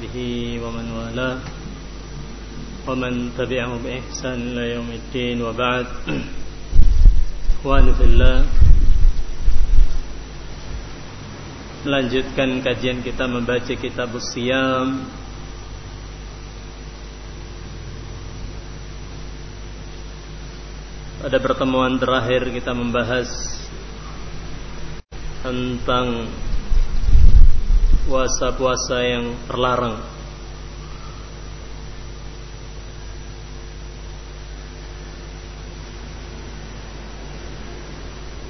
به ومن والاه ومن تبعه بإحسان إلى يوم الدين وبعد Ikhwan fillah Melanjutkan kajian kita membaca kitab Siyam Pada pertemuan terakhir kita membahas Tentang puasa-puasa yang terlarang.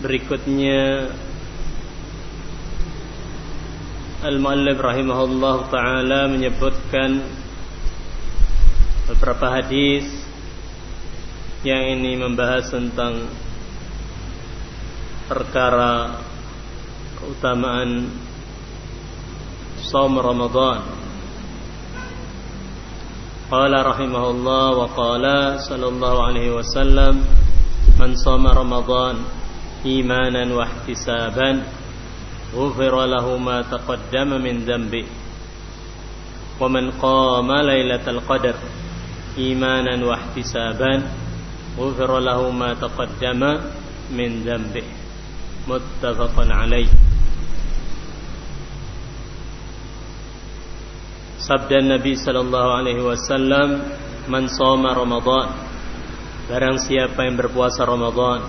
Berikutnya Al-Muallif rahimahullah taala menyebutkan beberapa hadis yang ini membahas tentang perkara keutamaan صوم رمضان. قال رحمه الله وقال صلى الله عليه وسلم من صام رمضان إيمانا واحتسابا غفر له ما تقدم من ذنبه. ومن قام ليلة القدر إيمانا واحتسابا غفر له ما تقدم من ذنبه. متفق عليه. Sabda Nabi sallallahu alaihi wasallam, "Man shoma Ramadan." Barang siapa yang berpuasa Ramadan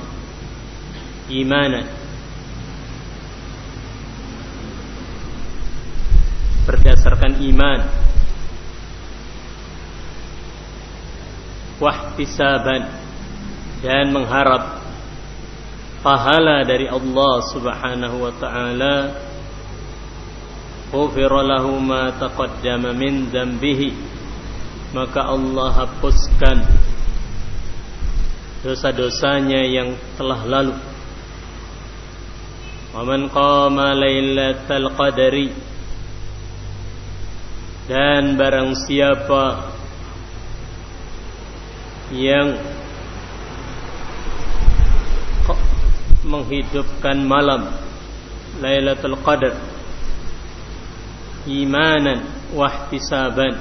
imanan berdasarkan iman. Wahtisaban. Dan mengharap pahala dari Allah Subhanahu wa taala Ghufir lahu ma taqaddama min dhanbihi. Maka Allah hapuskan Dosa-dosanya yang telah lalu. Wa man qama lailatal qadri. Dan barang siapa Yang Menghidupkan malam Lailatul Qadar imanan wahtisaban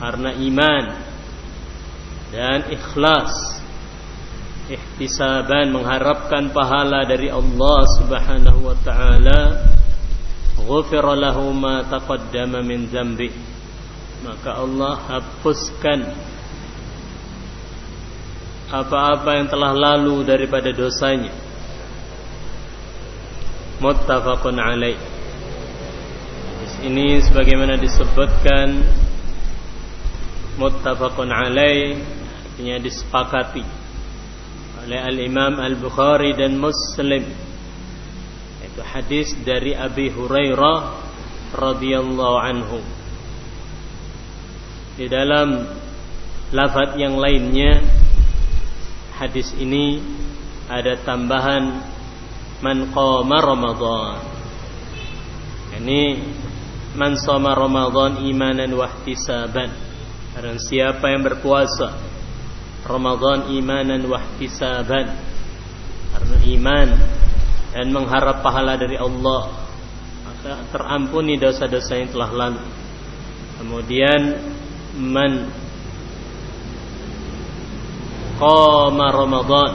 karena iman dan ikhlas ihtisaban mengharapkan pahala dari Allah Subhanahu wa taala ghufira lahu ma taqaddama min dzambi maka Allah hapuskan apa-apa yang telah lalu daripada dosanya. Muttafaqun alaih ini sebagaimana disebutkan muttafaqun alaih artinya disepakati oleh al-Imam Al-Bukhari dan Muslim. Itu hadis dari Abi Hurairah radhiyallahu anhu. Di dalam lafaz yang lainnya hadis ini ada tambahan man qama Ramadan. Ini Man sama Ramadan imanan wahtisaban Barang siapa yang berpuasa Ramadan imanan wahtisaban Karena iman Dan mengharap pahala dari Allah Maka terampuni dosa-dosa yang telah lalu. Kemudian Man Qama Ramadan.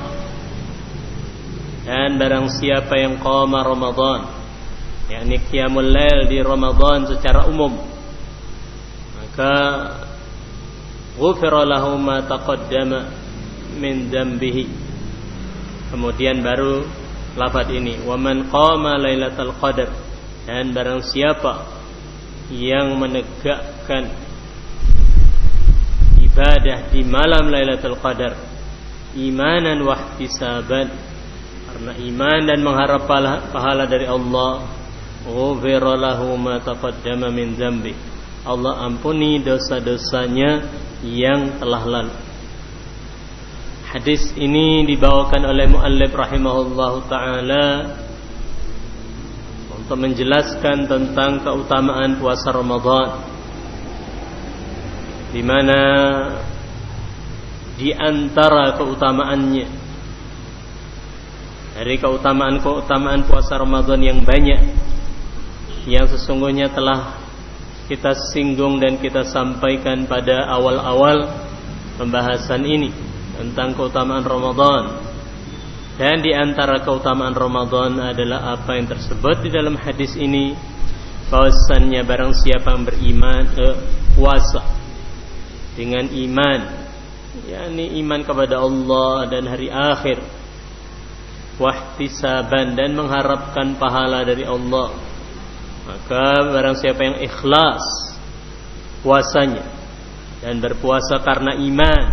Dan barang siapa yang Qama Ramadan yakni qiyamul lail di Ramadan secara umum. Maka ghufira lahu ma taqaddama min dambihi kemudian baru lafaz ini wa man qama lailatul qadar. Dan barang siapa yang menegakkan ibadah di malam Lailatul Qadar imanan wahtisaban karena iman dan mengharap pahala dari Allah ghufira lahu ma taqaddama min dzambi Allah ampuni dosa-dosanya yang telah lalu. Hadis ini dibawakan oleh muallif rahimahullahu taala untuk menjelaskan tentang keutamaan puasa Ramadan. Di mana di antara keutamaannya dari keutamaan-keutamaan puasa Ramadan yang banyak yang sesungguhnya telah kita singgung dan kita sampaikan pada awal-awal pembahasan ini tentang keutamaan Ramadan. Dan di antara keutamaan Ramadan adalah apa yang tersebut di dalam hadis ini bahwasannya barang siapa yang beriman eh, puasa dengan iman yakni iman kepada Allah dan hari akhir wahtisaban dan mengharapkan pahala dari Allah maka barang siapa yang ikhlas puasanya dan berpuasa karena iman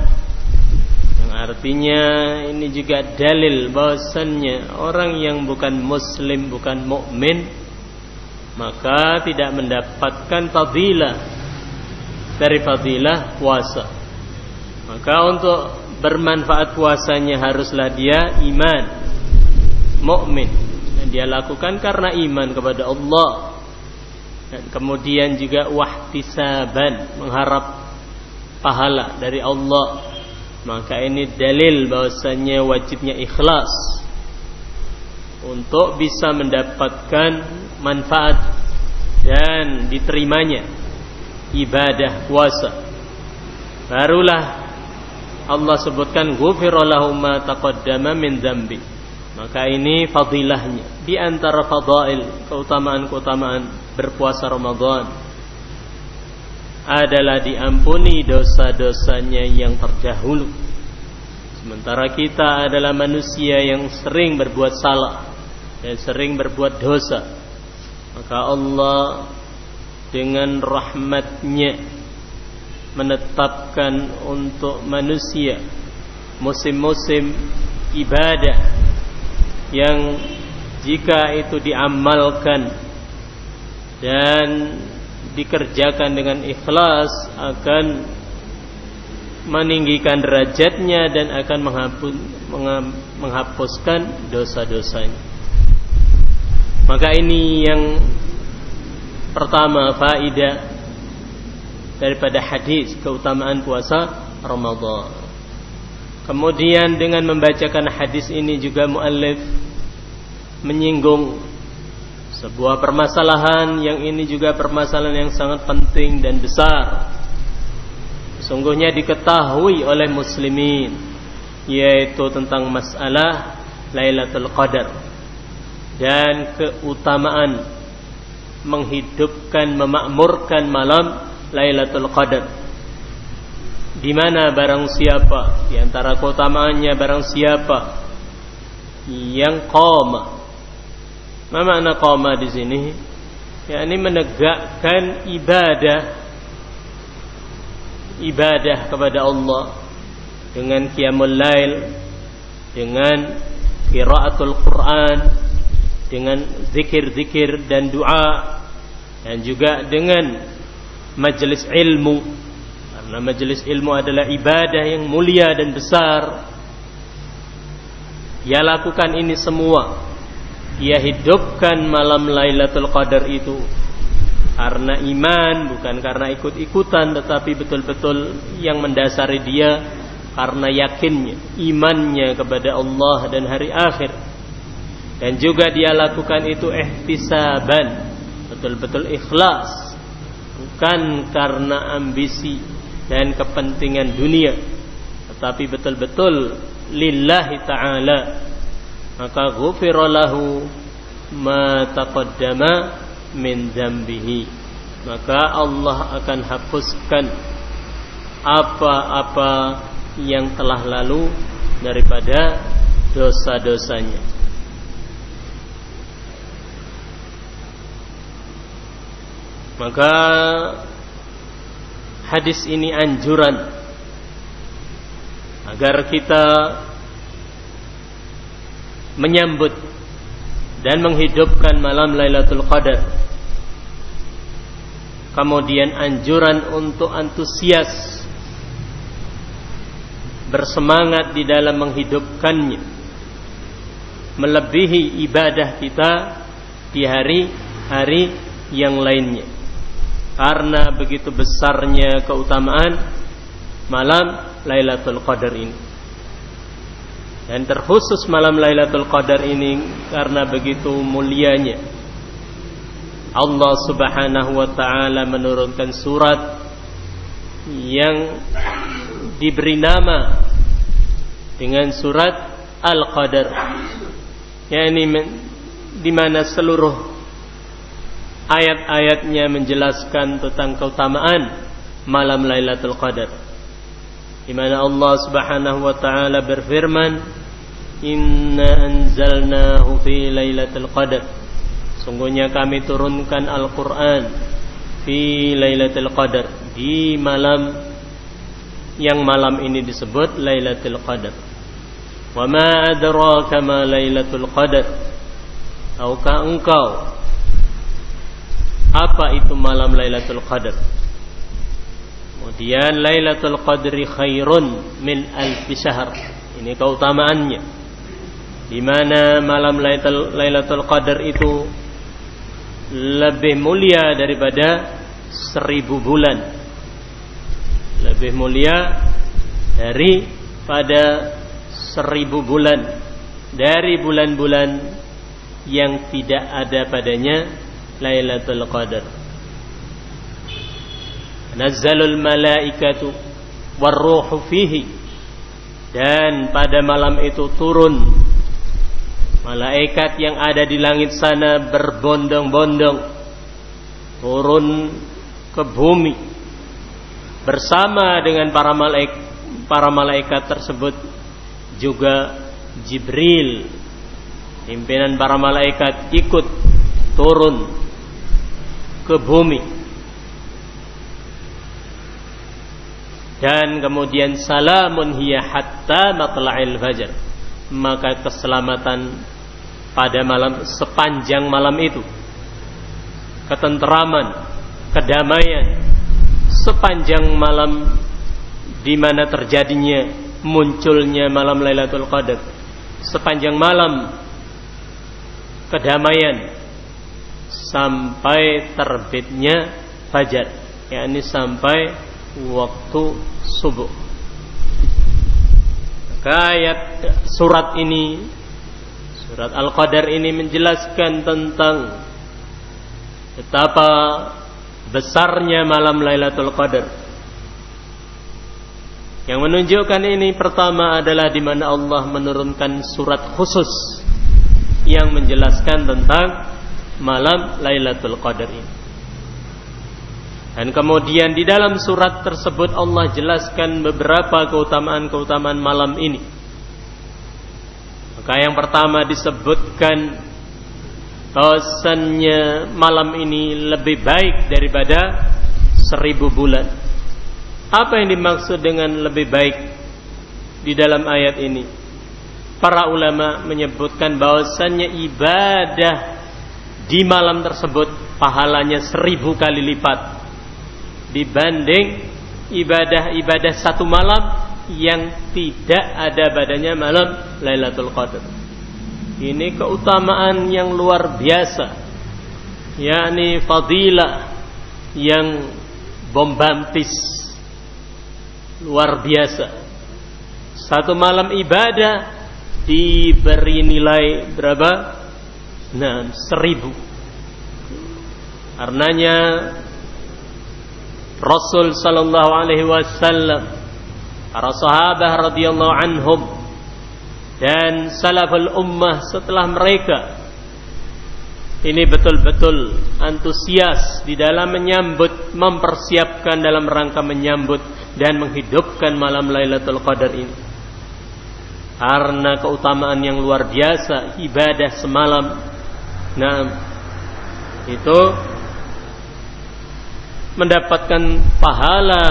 yang artinya ini juga dalil bahwasannya orang yang bukan muslim bukan mukmin maka tidak mendapatkan fadilah dari fadilah puasa. Maka untuk bermanfaat puasanya haruslah dia iman mukmin. Dan dia lakukan karena iman kepada Allah dan kemudian juga wahtisaban mengharap pahala dari Allah. Maka ini dalil bahwasanya wajibnya ikhlas untuk bisa mendapatkan manfaat dan diterimanya ibadah puasa. Barulah Allah sebutkan ghufirallahu ma taqaddama min dzambi. Maka ini fadilahnya. Di antara fadail keutamaan-keutamaan berpuasa Ramadan adalah diampuni dosa-dosanya yang terdahulu. Sementara kita adalah manusia yang sering berbuat salah dan sering berbuat dosa. Maka Allah dengan rahmatnya menetapkan untuk manusia musim-musim ibadah yang jika itu diamalkan dan dikerjakan dengan ikhlas akan meninggikan derajatnya dan akan menghapus, menghapuskan dosa-dosanya. Maka ini yang pertama faidah daripada hadis keutamaan puasa Ramadan. Kemudian dengan membacakan hadis ini juga muallif menyinggung sebuah permasalahan yang ini juga permasalahan yang sangat penting dan besar. Sungguhnya diketahui oleh muslimin yaitu tentang masalah Lailatul Qadar dan keutamaan menghidupkan memakmurkan malam Lailatul Qadar. Di mana barang siapa di antara keutamaannya barang siapa yang qama Ma makna qama di sini? yakni menegakkan ibadah ibadah kepada Allah dengan qiyamul lail, dengan qiraatul Quran, dengan zikir-zikir dan doa dan juga dengan majelis ilmu karena majelis ilmu adalah ibadah yang mulia dan besar. Ia lakukan ini semua ia hidupkan malam Lailatul Qadar itu karena iman bukan karena ikut-ikutan tetapi betul-betul yang mendasari dia karena yakinnya imannya kepada Allah dan hari akhir. Dan juga dia lakukan itu ihtisaban betul-betul ikhlas bukan karena ambisi dan kepentingan dunia tetapi betul-betul lillahi taala maka ghufira lahu ma taqaddama min dzambihi. Maka Allah akan hapuskan apa-apa yang telah lalu daripada dosa-dosanya. Maka hadis ini anjuran agar kita menyambut dan menghidupkan malam Lailatul Qadar. Kemudian anjuran untuk antusias bersemangat di dalam menghidupkannya. Melebihi ibadah kita di hari-hari yang lainnya. Karena begitu besarnya keutamaan malam Lailatul Qadar ini. Dan terkhusus malam Lailatul Qadar ini karena begitu mulianya. Allah Subhanahu wa taala menurunkan surat yang diberi nama dengan surat Al-Qadar yakni di mana seluruh ayat-ayatnya menjelaskan tentang keutamaan malam Lailatul Qadar di mana Allah Subhanahu wa taala berfirman inna anzalnahu fi lailatul qadar sungguhnya kami turunkan Al-Qur'an fi lailatul qadar di malam yang malam ini disebut lailatul qadar wa ma adraka ma lailatul qadar tahukah engkau apa itu malam lailatul qadar kemudian lailatul qadri khairun min alf syahr. Ini keutamaannya di mana malam Lailatul Qadar itu lebih mulia daripada seribu bulan. Lebih mulia daripada seribu bulan. Dari bulan-bulan yang tidak ada padanya Lailatul Qadar. Nazzalul malaikatu warruhu fihi. Dan pada malam itu turun Malaikat yang ada di langit sana berbondong-bondong turun ke bumi bersama dengan para malaikat para malaikat tersebut. Juga Jibril pimpinan para malaikat ikut turun ke bumi. Dan kemudian salamun hiya hatta matla'il fajar maka keselamatan pada malam sepanjang malam itu. Ketenteraman kedamaian sepanjang malam di mana terjadinya munculnya malam Lailatul Qadar. Sepanjang malam kedamaian sampai terbitnya fajar yakni sampai waktu subuh. Maka ayat surat ini Surat Al-Qadar ini menjelaskan tentang betapa besarnya malam Lailatul Qadar. Yang menunjukkan ini pertama adalah di mana Allah menurunkan surat khusus yang menjelaskan tentang malam Lailatul Qadar ini. Dan kemudian di dalam surat tersebut Allah jelaskan beberapa keutamaan-keutamaan malam ini maka yang pertama disebutkan bahwasannya malam ini lebih baik daripada seribu bulan. Apa yang dimaksud dengan lebih baik di dalam ayat ini? Para ulama menyebutkan bahwasannya ibadah di malam tersebut pahalanya seribu kali lipat dibanding ibadah-ibadah satu malam yang tidak ada badannya malam Lailatul Qadar. Ini keutamaan yang luar biasa. yakni fadilah yang bombastis luar biasa. Satu malam ibadah diberi nilai berapa? Nah, seribu. Karenanya Rasul sallallahu alaihi wasallam para sahabat radhiyallahu anhum dan salaful ummah setelah mereka ini betul-betul antusias di dalam menyambut, mempersiapkan dalam rangka menyambut dan menghidupkan malam Lailatul Qadar ini. Karena keutamaan yang luar biasa ibadah semalam. Nah, itu mendapatkan pahala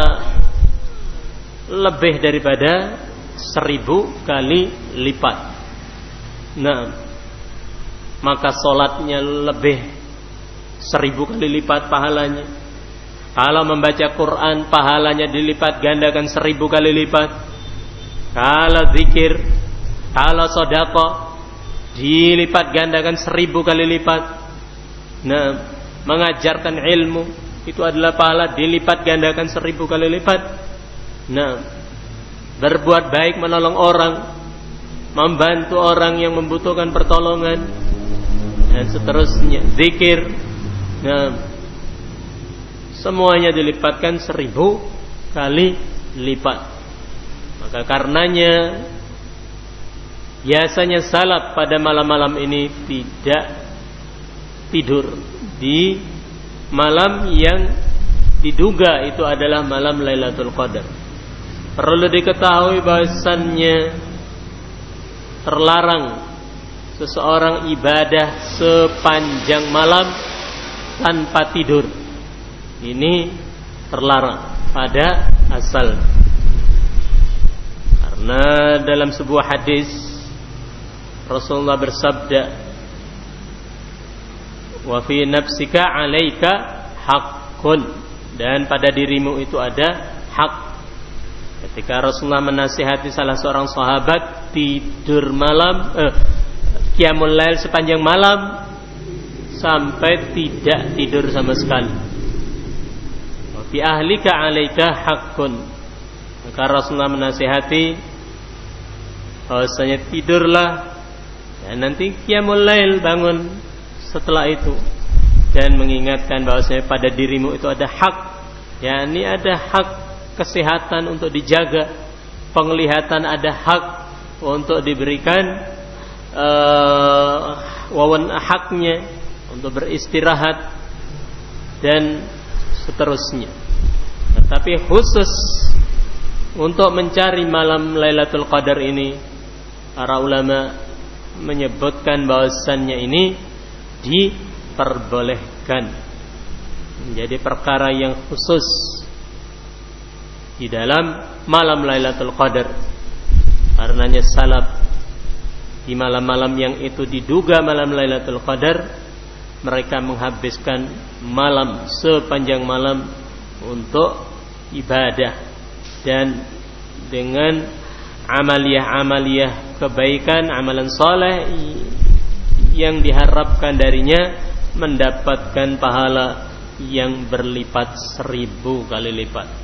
lebih daripada seribu kali lipat. Nah, maka solatnya lebih seribu kali lipat pahalanya. Kalau membaca Quran pahalanya dilipat gandakan seribu kali lipat. Kalau zikir, kalau sodako dilipat gandakan seribu kali lipat. Nah, mengajarkan ilmu itu adalah pahala dilipat gandakan seribu kali lipat. Nah, berbuat baik menolong orang, membantu orang yang membutuhkan pertolongan dan seterusnya. Zikir Nah, semuanya dilipatkan seribu kali lipat. Maka karenanya biasanya salat pada malam-malam ini tidak tidur di malam yang diduga itu adalah malam Lailatul Qadar. Perlu diketahui bahwasannya terlarang seseorang ibadah sepanjang malam tanpa tidur. Ini terlarang pada asal. Karena dalam sebuah hadis Rasulullah bersabda, "Wa fi nafsika 'alaika haqqun." Dan pada dirimu itu ada hak. Ketika Rasulullah menasihati salah seorang sahabat tidur malam eh, qiyamul lail sepanjang malam sampai tidak tidur sama sekali. Fi ahlika 'alaika haqqun. Maka Rasulullah menasihati bahwasanya tidurlah dan nanti qiyamul lail bangun setelah itu dan mengingatkan bahwasanya pada dirimu itu ada hak yakni ada hak kesehatan untuk dijaga. Penglihatan ada hak untuk diberikan uh, wawan haknya untuk beristirahat dan seterusnya. Tetapi khusus untuk mencari malam Lailatul Qadar ini para ulama menyebutkan bahwasannya ini diperbolehkan. Menjadi perkara yang khusus di dalam malam Lailatul Qadar. Karenanya salaf di malam-malam yang itu diduga malam Lailatul Qadar mereka menghabiskan malam sepanjang malam untuk ibadah dan dengan amaliyah-amaliyah kebaikan, amalan soleh yang diharapkan darinya mendapatkan pahala yang berlipat seribu kali lipat.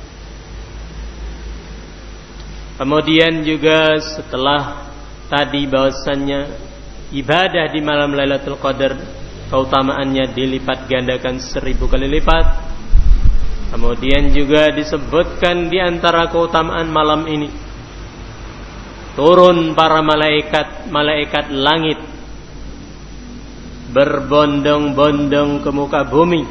Kemudian juga setelah tadi bahwasannya ibadah di malam Lailatul Qadar keutamaannya dilipat gandakan seribu kali lipat. Kemudian juga disebutkan di antara keutamaan malam ini turun para malaikat malaikat langit berbondong-bondong ke muka bumi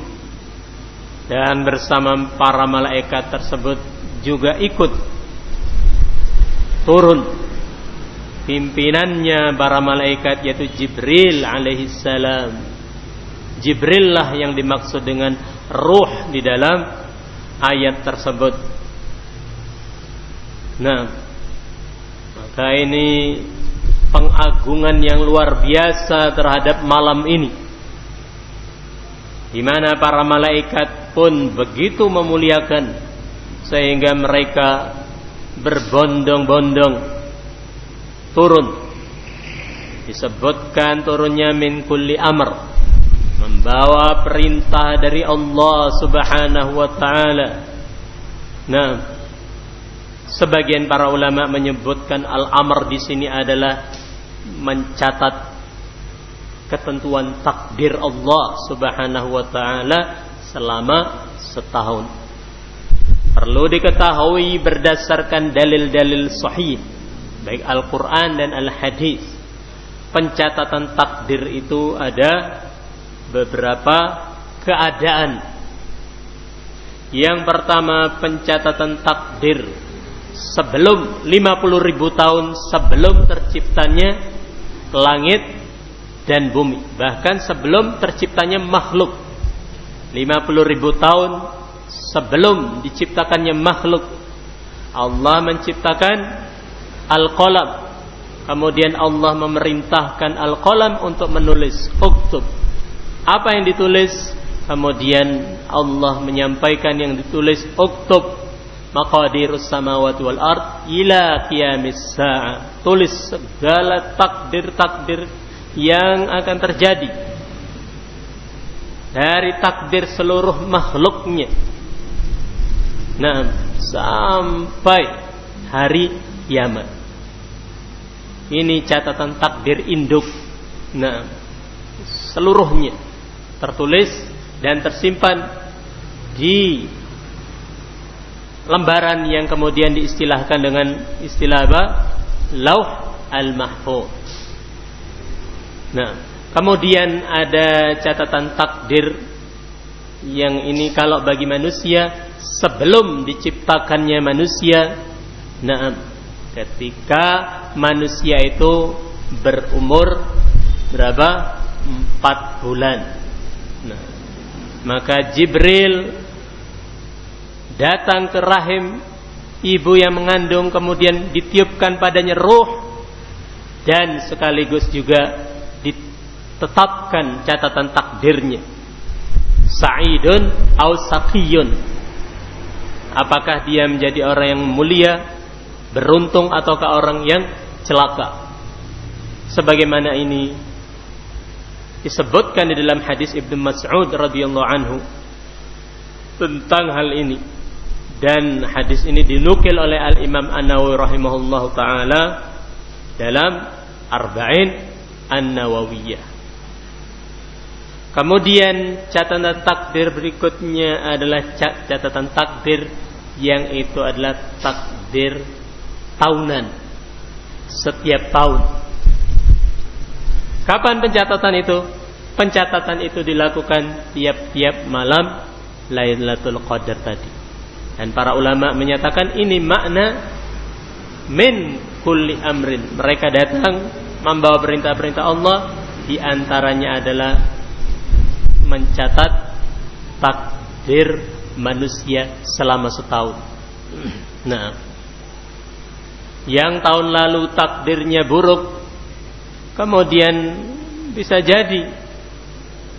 dan bersama para malaikat tersebut juga ikut turun pimpinannya para malaikat yaitu Jibril alaihissalam Jibril lah yang dimaksud dengan ruh di dalam ayat tersebut. Nah, maka ini pengagungan yang luar biasa terhadap malam ini. Di mana para malaikat pun begitu memuliakan sehingga mereka berbondong-bondong turun disebutkan turunnya min kulli amr membawa perintah dari Allah Subhanahu wa taala. Nah, sebagian para ulama menyebutkan al-amr di sini adalah mencatat ketentuan takdir Allah Subhanahu wa taala selama setahun. Perlu diketahui berdasarkan dalil-dalil sahih baik Al-Qur'an dan Al-Hadis. Pencatatan takdir itu ada beberapa keadaan. Yang pertama pencatatan takdir sebelum 50 ribu tahun sebelum terciptanya langit dan bumi. Bahkan sebelum terciptanya makhluk. 50 ribu tahun sebelum diciptakannya makhluk. Allah menciptakan Al-Qalam. Kemudian Allah memerintahkan Al-Qalam untuk menulis Uktub. Apa yang ditulis? Kemudian Allah menyampaikan yang ditulis uktub. Maqadirus samawati wal ard ila qiyamis sa'a. Tulis segala takdir-takdir yang akan terjadi dari takdir seluruh makhluknya nah sampai hari kiamat. Ini catatan takdir induk. Nah seluruhnya tertulis dan tersimpan di lembaran yang kemudian diistilahkan dengan istilah apa? Lauh al-Mahfuz. Nah, kemudian ada catatan takdir yang ini kalau bagi manusia sebelum diciptakannya manusia, nah ketika manusia itu berumur berapa? Empat bulan. Nah, maka Jibril datang ke rahim ibu yang mengandung kemudian ditiupkan padanya ruh dan sekaligus juga ditetapkan catatan takdirnya sa'idun au apakah dia menjadi orang yang mulia beruntung ataukah orang yang celaka sebagaimana ini disebutkan di dalam hadis Ibnu Mas'ud radhiyallahu anhu tentang hal ini dan hadis ini dinukil oleh Al Imam An-Nawawi rahimahullah taala dalam Arba'in An-Nawawiyah. Kemudian catatan takdir berikutnya adalah catatan takdir yang itu adalah takdir tahunan setiap tahun. Kapan pencatatan itu? Pencatatan itu dilakukan tiap-tiap malam Lailatul Qadar tadi. Dan para ulama menyatakan ini makna min kulli amrin. Mereka datang membawa perintah-perintah Allah di antaranya adalah mencatat takdir manusia selama setahun. Nah, yang tahun lalu takdirnya buruk, kemudian bisa jadi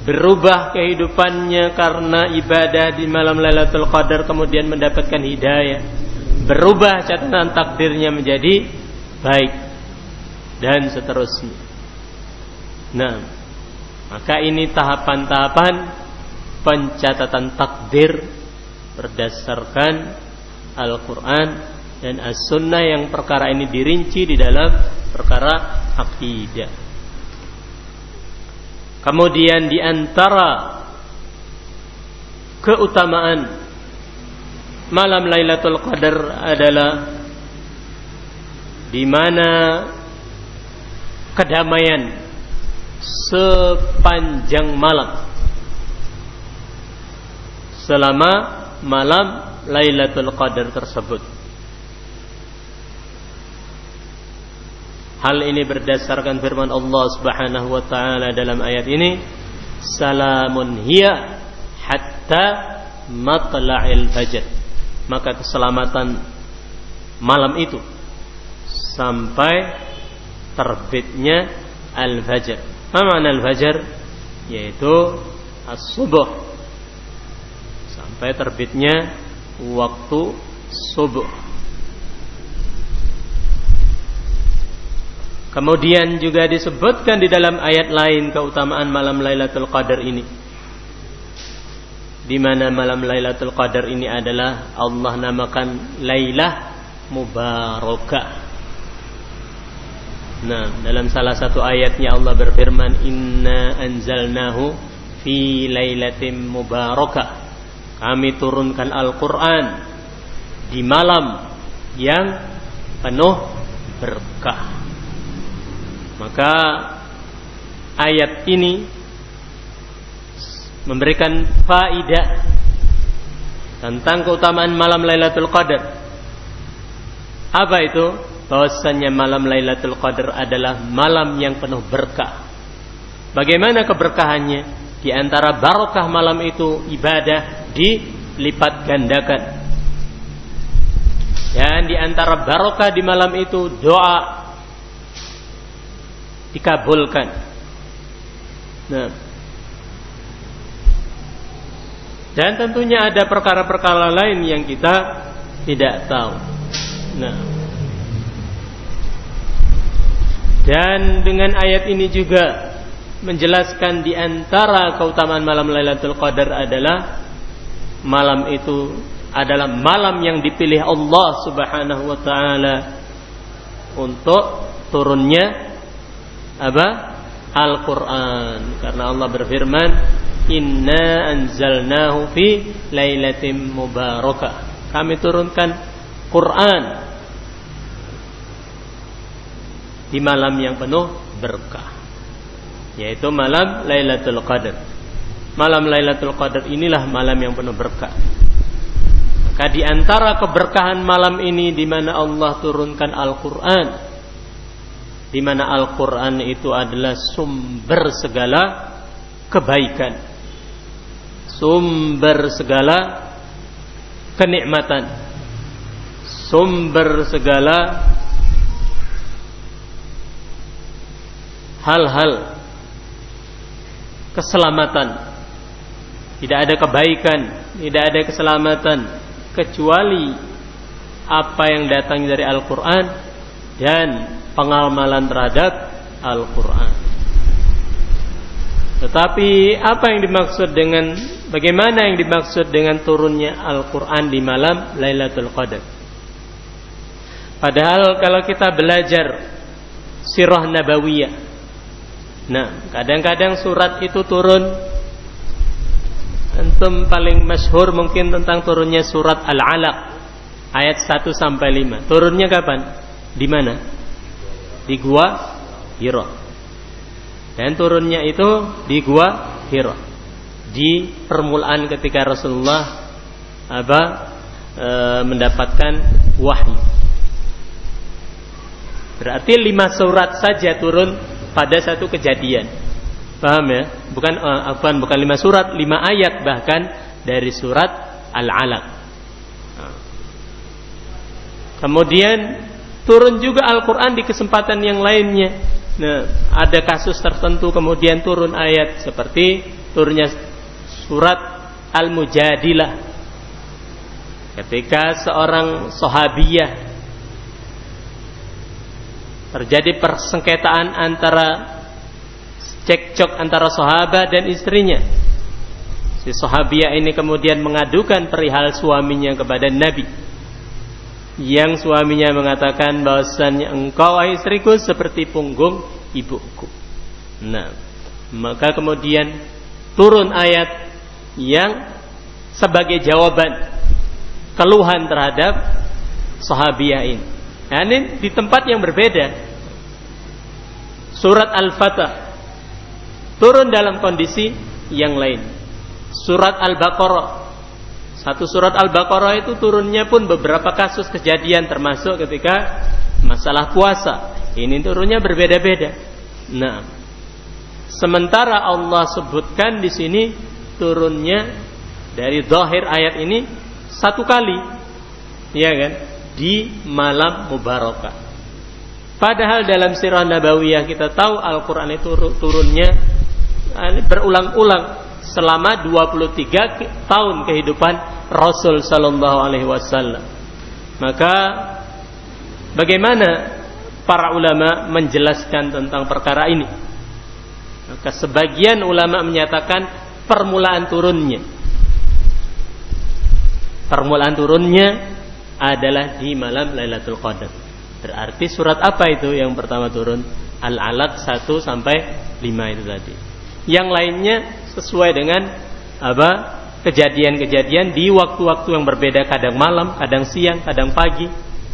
berubah kehidupannya karena ibadah di malam Lailatul Qadar kemudian mendapatkan hidayah berubah catatan takdirnya menjadi baik dan seterusnya nah maka ini tahapan-tahapan pencatatan takdir berdasarkan Al-Quran dan As-Sunnah yang perkara ini dirinci di dalam perkara akidah. Kemudian di antara keutamaan malam Lailatul Qadar adalah di mana kedamaian sepanjang malam selama malam Lailatul Qadar tersebut. Hal ini berdasarkan firman Allah Subhanahu wa taala dalam ayat ini, "Salamun hiya hatta matla'il fajr." Maka keselamatan malam itu sampai terbitnya al-fajr. Apa makna al-fajr? Yaitu as-subuh. Sampai terbitnya waktu subuh. Kemudian juga disebutkan di dalam ayat lain keutamaan malam Lailatul Qadar ini. Di mana malam Lailatul Qadar ini adalah Allah namakan Lailah Mubarakah. Nah, dalam salah satu ayatnya Allah berfirman, "Inna anzalnahu fi lailatin mubarakah." Kami turunkan Al-Qur'an di malam yang penuh berkah. Maka ayat ini memberikan faidah tentang keutamaan malam Lailatul Qadar. Apa itu? Bahwasannya malam Lailatul Qadar adalah malam yang penuh berkah. Bagaimana keberkahannya? Di antara barokah malam itu ibadah dilipat gandakan. Dan di antara barokah di malam itu doa dikabulkan. Nah. Dan tentunya ada perkara-perkara lain yang kita tidak tahu. Nah. Dan dengan ayat ini juga menjelaskan di antara keutamaan malam Lailatul Qadar adalah malam itu adalah malam yang dipilih Allah Subhanahu wa taala untuk turunnya apa? Al-Quran. Karena Allah berfirman inna anzalnahu fi lailatin mubarakah. Kami turunkan Quran di malam yang penuh berkah yaitu malam Lailatul Qadar. Malam Lailatul Qadar inilah malam yang penuh berkah. Maka di antara keberkahan malam ini di mana Allah turunkan Al-Qur'an di mana Al-Qur'an itu adalah sumber segala kebaikan sumber segala kenikmatan sumber segala hal-hal keselamatan tidak ada kebaikan tidak ada keselamatan kecuali apa yang datang dari Al-Quran dan pengamalan terhadap Al-Quran tetapi apa yang dimaksud dengan bagaimana yang dimaksud dengan turunnya Al-Quran di malam Lailatul Qadar? Padahal kalau kita belajar sirah nabawiyah, nah kadang-kadang surat itu turun. Antum paling masyhur mungkin tentang turunnya surat Al-Alaq ayat 1 sampai 5. Turunnya kapan? Di mana? Di gua Hira. Dan turunnya itu di gua Hira. Di permulaan ketika Rasulullah apa e, mendapatkan wahyu. Berarti lima surat saja turun pada satu kejadian. Paham ya? Bukan uh, bukan bukan lima surat, lima ayat bahkan dari surat Al-Alaq. Kemudian turun juga Al-Quran di kesempatan yang lainnya Nah, ada kasus tertentu kemudian turun ayat seperti turunnya surat Al-Mujadilah ketika seorang sahabiyah terjadi persengketaan antara cekcok antara sahabat dan istrinya. Si sahabiyah ini kemudian mengadukan perihal suaminya kepada Nabi yang suaminya mengatakan bahwasannya engkau wahai istriku seperti punggung ibuku. Nah, maka kemudian turun ayat yang sebagai jawaban keluhan terhadap sahabiah ini. Nah, ini di tempat yang berbeda. Surat Al-Fatah turun dalam kondisi yang lain. Surat Al-Baqarah satu surat Al-Baqarah itu turunnya pun beberapa kasus kejadian termasuk ketika masalah puasa. Ini turunnya berbeda-beda. Nah, sementara Allah sebutkan di sini turunnya dari zahir ayat ini satu kali. Ya kan? Di malam mubarakah. Padahal dalam sirah nabawiyah kita tahu Al-Quran itu turunnya berulang-ulang selama 23 tahun kehidupan Rasul sallallahu alaihi wasallam. Maka bagaimana para ulama menjelaskan tentang perkara ini? Maka sebagian ulama menyatakan permulaan turunnya. Permulaan turunnya adalah di malam Lailatul Qadar. Berarti surat apa itu yang pertama turun? Al-Alaq 1 sampai 5 itu tadi. Yang lainnya sesuai dengan apa kejadian-kejadian di waktu-waktu yang berbeda kadang malam, kadang siang, kadang pagi,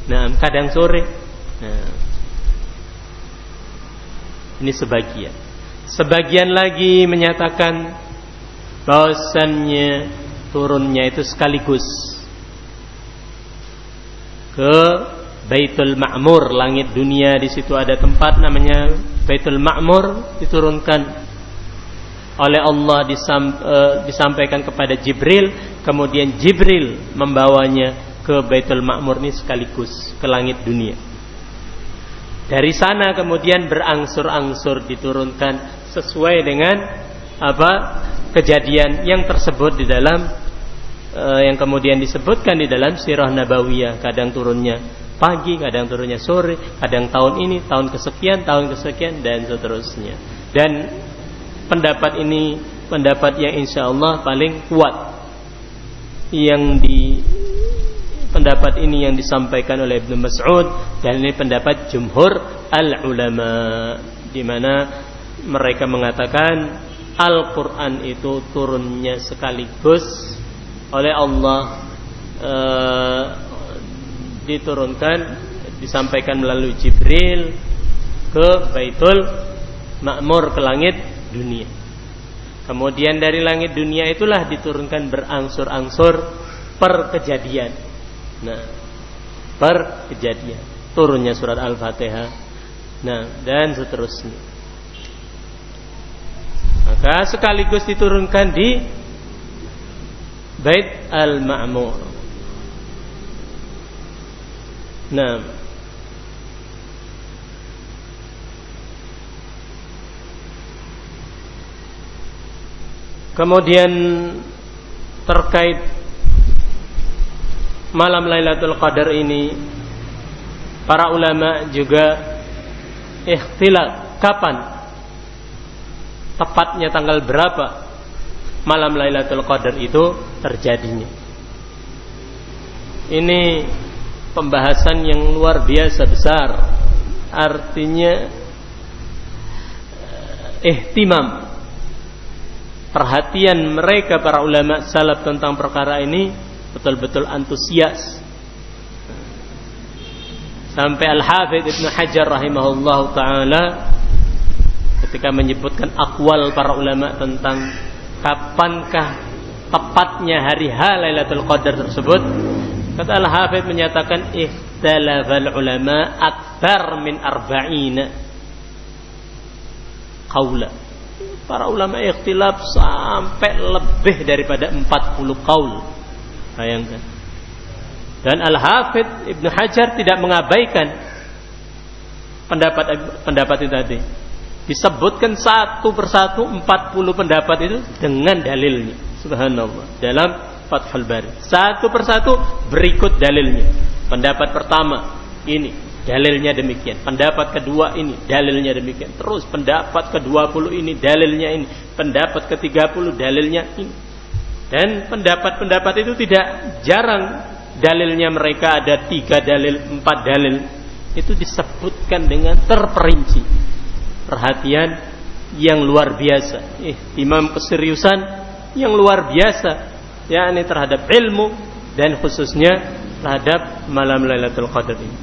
nah kadang sore. Nah, ini sebagian. Sebagian lagi menyatakan bahwasannya turunnya itu sekaligus ke Baitul Ma'mur, langit dunia di situ ada tempat namanya Baitul Ma'mur diturunkan oleh Allah disam, e, disampaikan kepada Jibril. Kemudian Jibril membawanya ke Baitul Ma'mur ini sekaligus ke langit dunia. Dari sana kemudian berangsur-angsur diturunkan sesuai dengan apa kejadian yang tersebut di dalam yang kemudian disebutkan di dalam sirah nabawiyah kadang turunnya pagi kadang turunnya sore kadang tahun ini tahun kesekian tahun kesekian dan seterusnya. Dan pendapat ini pendapat yang insya Allah paling kuat. Yang di pendapat ini yang disampaikan oleh Ibnu Mas'ud dan ini pendapat jumhur al ulama di mana mereka mengatakan Al-Quran itu turunnya sekaligus oleh Allah e, diturunkan disampaikan melalui Jibril ke Baitul Makmur ke langit dunia. Kemudian dari langit dunia itulah diturunkan berangsur-angsur per kejadian. Nah, per kejadian turunnya surat Al-Fatihah. Nah, dan seterusnya. Maka sekaligus diturunkan di Bait Al-Ma'mur. Nah, Kemudian terkait malam Lailatul Qadar ini para ulama juga ikhtilaf kapan? Tepatnya tanggal berapa malam Lailatul Qadar itu terjadinya. Ini pembahasan yang luar biasa besar. Artinya eh, ihtimam perhatian mereka para ulama salaf tentang perkara ini betul-betul antusias. Sampai Al-Hafidh Ibnu Hajar rahimahullah taala ketika menyebutkan akwal para ulama tentang kapankah tepatnya hari H Lailatul Qadar tersebut kata Al-Hafidz menyatakan ikhtalafal ulama aktar min arba'ina qaula para ulama ikhtilaf sampai lebih daripada 40 qaul. Bayangkan. Dan Al-Hafidz Ibnu Hajar tidak mengabaikan pendapat pendapat itu tadi. Disebutkan satu persatu 40 pendapat itu dengan dalilnya subhanallah. Dalam Fathul Bari. Satu persatu berikut dalilnya. Pendapat pertama ini. Dalilnya demikian. Pendapat kedua ini. Dalilnya demikian. Terus pendapat ke-20 ini. Dalilnya ini. Pendapat ke-30 dalilnya ini. Dan pendapat-pendapat itu tidak jarang dalilnya mereka ada tiga dalil empat dalil. Itu disebutkan dengan terperinci. Perhatian yang luar biasa. Eh, imam keseriusan yang luar biasa yakni terhadap ilmu dan khususnya terhadap malam Lailatul Qadar ini.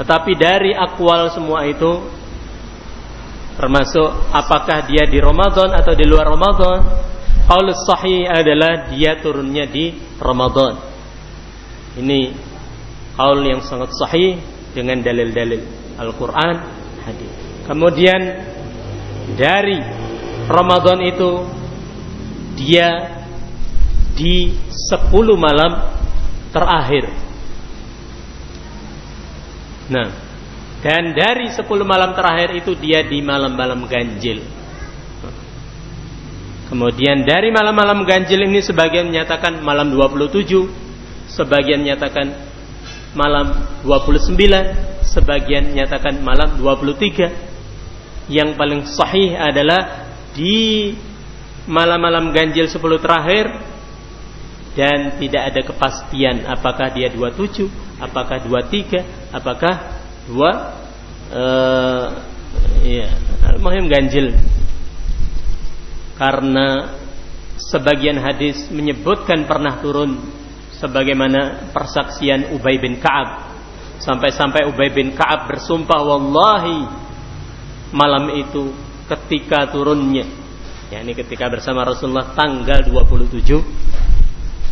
Tetapi dari akwal semua itu termasuk apakah dia di Ramadan atau di luar Ramadan qaul sahih adalah dia turunnya di Ramadan. Ini qaul yang sangat sahih dengan dalil-dalil Al-Qur'an hadis. Kemudian dari Ramadan itu dia di 10 malam terakhir. Nah, dan dari 10 malam terakhir itu dia di malam-malam ganjil. Kemudian dari malam-malam ganjil ini sebagian menyatakan malam 27, sebagian menyatakan malam 29, sebagian menyatakan malam 23 yang paling sahih adalah di malam-malam ganjil 10 terakhir dan tidak ada kepastian apakah dia 27, apakah 23, apakah dua uh, ya, al-muhim ganjil. Karena sebagian hadis menyebutkan pernah turun sebagaimana persaksian Ubay bin Ka'ab sampai-sampai Ubay bin Ka'ab bersumpah wallahi malam itu ketika turunnya yakni ketika bersama Rasulullah tanggal 27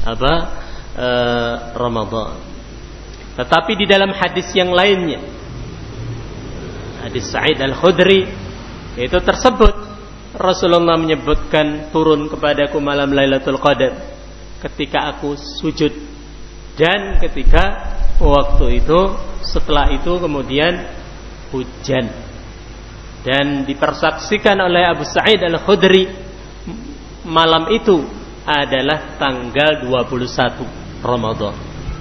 apa e, Ramadan. Tetapi di dalam hadis yang lainnya hadis Sa'id Al-Khudri itu tersebut Rasulullah menyebutkan turun kepadaku malam Lailatul Qadar ketika aku sujud. Dan ketika waktu itu setelah itu kemudian hujan dan dipersaksikan oleh Abu Sa'id Al-Khudri malam itu adalah tanggal 21 Ramadan.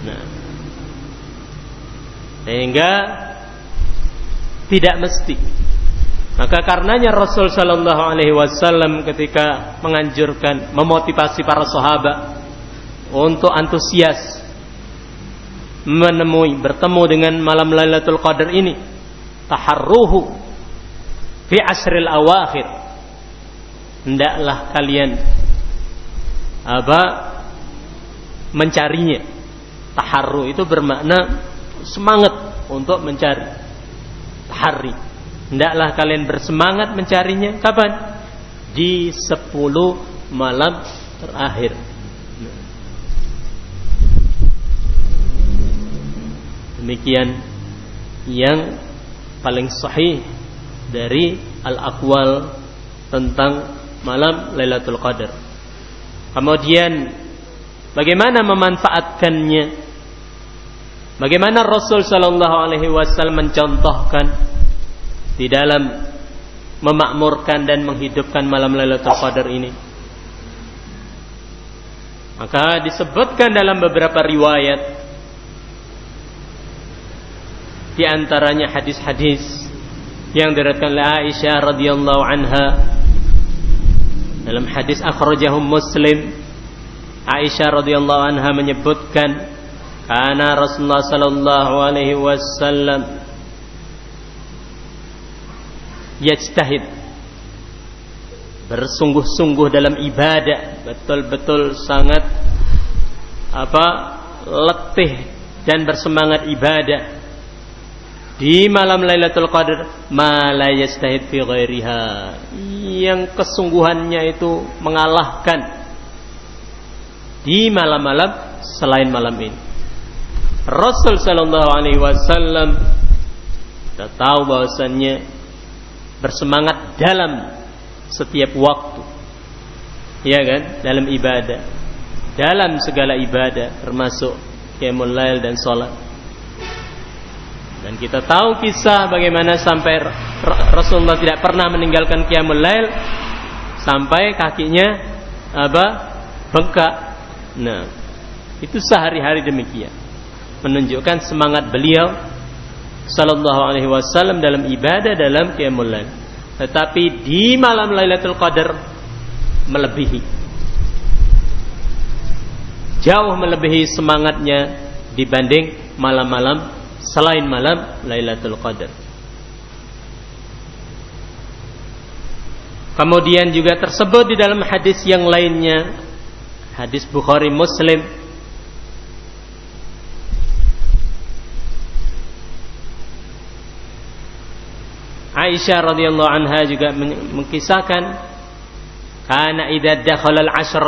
Nah. Sehingga tidak mesti. Maka karenanya Rasul Shallallahu Alaihi Wasallam ketika menganjurkan, memotivasi para sahabat untuk antusias menemui, bertemu dengan malam Lailatul Qadar ini, taharruhu fi asril awakhir hendaklah kalian apa mencarinya. Taharru itu bermakna semangat untuk mencari. Tahari. Hendaklah kalian bersemangat mencarinya kapan? Di sepuluh malam terakhir. Demikian yang paling sahih dari al-aqwal tentang malam Lailatul Qadar. Kemudian bagaimana memanfaatkannya? Bagaimana Rasul sallallahu alaihi wasallam mencontohkan di dalam memakmurkan dan menghidupkan malam Lailatul Qadar ini? Maka disebutkan dalam beberapa riwayat di antaranya hadis-hadis yang diriwayatkan oleh Aisyah radhiyallahu anha. Dalam hadis akhrajahum Muslim Aisyah radhiyallahu anha menyebutkan karena Rasulullah sallallahu alaihi wasallam yajtahid. Bersungguh-sungguh dalam ibadah betul-betul sangat apa letih dan bersemangat ibadah di malam Lailatul Qadar ma la yastahid fi ghairiha. Yang kesungguhannya itu mengalahkan di malam-malam selain malam ini. Rasul sallallahu alaihi wasallam kita tahu bahwasannya bersemangat dalam setiap waktu. Ya kan? Dalam ibadah. Dalam segala ibadah termasuk qiyamul lail dan salat dan kita tahu kisah bagaimana sampai Rasulullah tidak pernah meninggalkan qiyamul lail sampai kakinya apa? bengkak. Nah, itu sehari-hari demikian. Menunjukkan semangat beliau sallallahu alaihi wasallam dalam ibadah dalam qiyamul lail. Tetapi di malam Lailatul Qadar melebihi jauh melebihi semangatnya dibanding malam-malam selain malam Lailatul Qadar. Kemudian juga tersebut di dalam hadis yang lainnya, hadis Bukhari Muslim. Aisyah radhiyallahu anha juga mengkisahkan karena idza dakhala al-ashr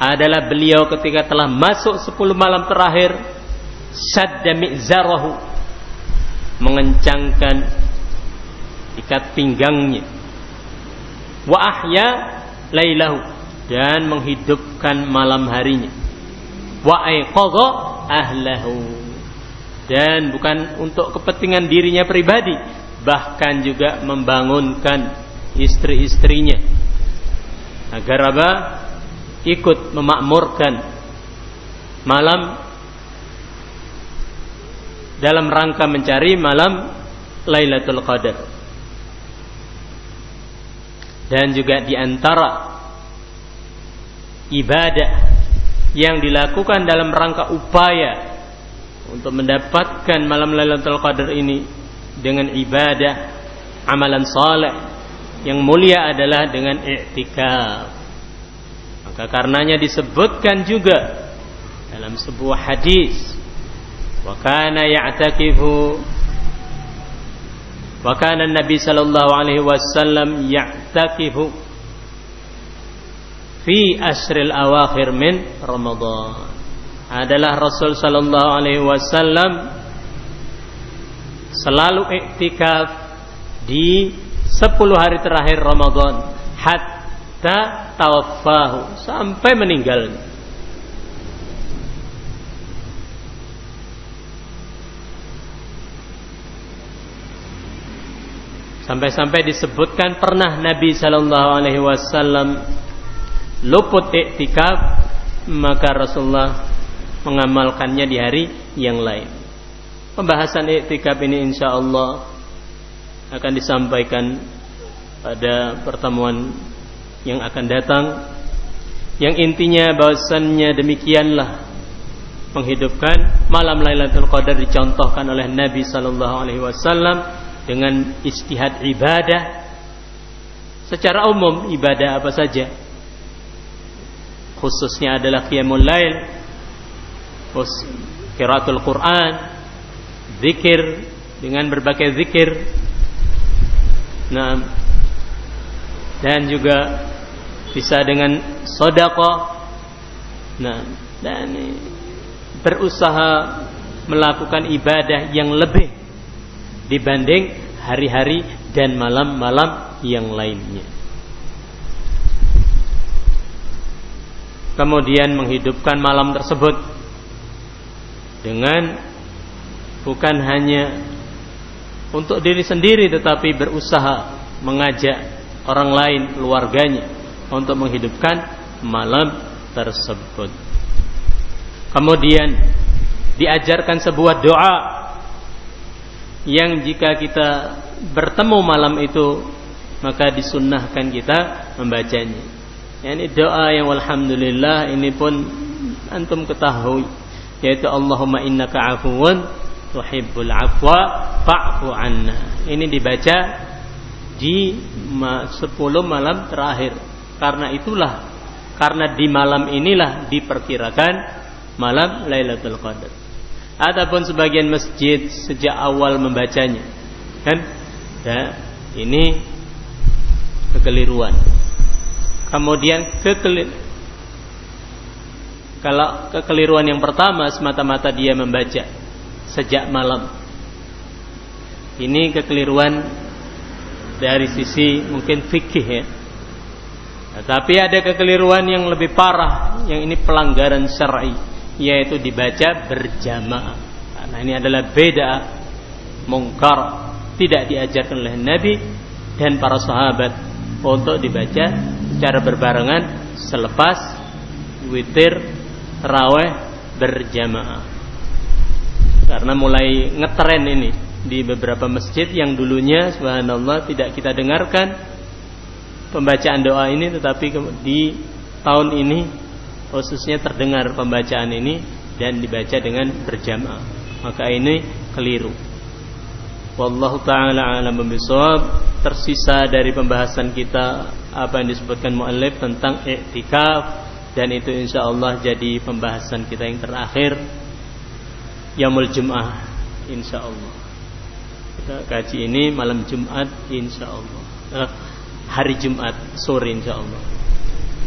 adalah beliau ketika telah masuk 10 malam terakhir sadda mi'zarahu. Mengencangkan ikat pinggangnya. Wa ahya lailahu. Dan menghidupkan malam harinya. Wa aiqadha ahlahu. Dan bukan untuk kepentingan dirinya pribadi. Bahkan juga membangunkan istri-istrinya. Agar apa? Ikut memakmurkan malam dalam rangka mencari malam Lailatul Qadar. Dan juga di antara ibadah yang dilakukan dalam rangka upaya untuk mendapatkan malam Lailatul Qadar ini dengan ibadah amalan saleh yang mulia adalah dengan i'tikaf. Maka karenanya disebutkan juga dalam sebuah hadis وكان يعتكف وكان النبي صلى الله عليه وسلم يعتكف في أشر الأواخر من رمضان adalah Rasul sallallahu alaihi wasallam selalu iktikaf di 10 hari terakhir Ramadan hatta tawaffahu sampai meninggalnya Sampai-sampai disebutkan pernah Nabi Shallallahu Alaihi Wasallam luput iktikaf maka Rasulullah mengamalkannya di hari yang lain. Pembahasan iktikaf ini insya Allah akan disampaikan pada pertemuan yang akan datang. Yang intinya bahwasannya demikianlah menghidupkan malam Lailatul Qadar dicontohkan oleh Nabi Sallallahu Alaihi Wasallam dengan istihad ibadah. Secara umum ibadah apa saja? Khususnya adalah qiyamul lail qiraatul Quran zikir dengan berbagai zikir. Nah dan juga bisa dengan sedekah. Nah dan berusaha melakukan ibadah yang lebih dibanding hari-hari dan malam-malam yang lainnya. Kemudian menghidupkan malam tersebut dengan bukan hanya untuk diri sendiri tetapi berusaha mengajak orang lain keluarganya untuk menghidupkan malam tersebut. Kemudian diajarkan sebuah doa yang jika kita bertemu malam itu maka disunnahkan kita membacanya. Ya, ini doa yang alhamdulillah ini pun antum ketahui yaitu Allahumma innaka afuwun tuhibbul afwa fa'fu anna. Ini dibaca di 10 malam terakhir. Karena itulah karena di malam inilah diperkirakan malam Lailatul Qadar. Adapun sebagian masjid sejak awal membacanya kan ya, ini kekeliruan. Kemudian kekelir kalau kekeliruan yang pertama semata-mata dia membaca sejak malam. Ini kekeliruan dari sisi mungkin fikih ya. Nah, tapi ada kekeliruan yang lebih parah, yang ini pelanggaran syar'i, yaitu dibaca berjamaah. Karena ini adalah beda mungkar, tidak diajarkan oleh Nabi dan para sahabat untuk dibaca secara berbarengan selepas witir terawih berjamaah. Karena mulai ngetren ini di beberapa masjid yang dulunya subhanallah tidak kita dengarkan pembacaan doa ini tetapi di tahun ini khususnya terdengar pembacaan ini dan dibaca dengan berjamaah maka ini keliru wallahu taala alam bisawab tersisa dari pembahasan kita apa yang disebutkan muallif tentang i'tikaf dan itu insyaallah jadi pembahasan kita yang terakhir Yaumul Jum'ah insyaallah kita kaji ini malam Jumat insyaallah. Eh, hari Jumat sore insyaallah.